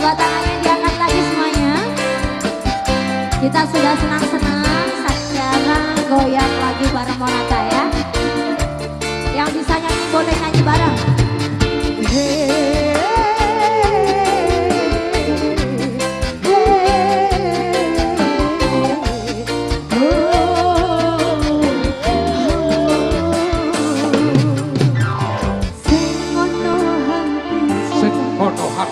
Coba tangannya diangkat lagi semuanya. Kita sudah senang-senang sekarang goyang lagi bareng Monata ya. Yang bisa nyanyi boleh nyanyi bareng. Sing ono hak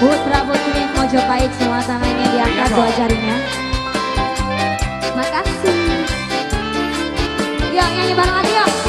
Putra putri Mojopahit semua tangannya diangkat Iya, dua jarinya. Makasih. Yuk nyanyi bareng lagi yuk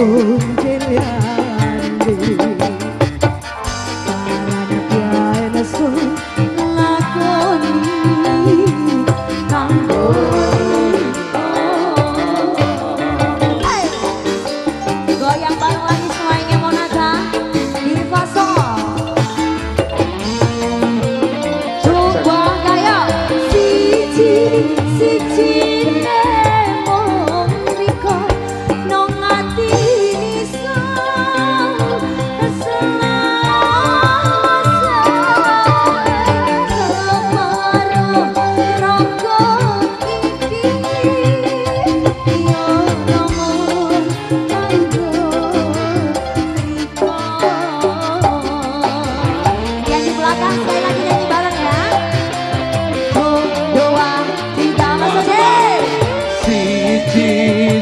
Jelian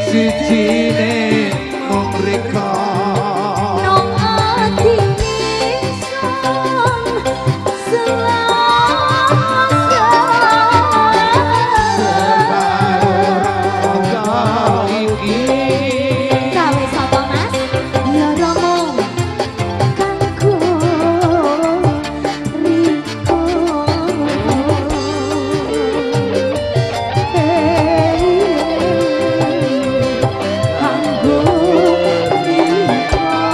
City.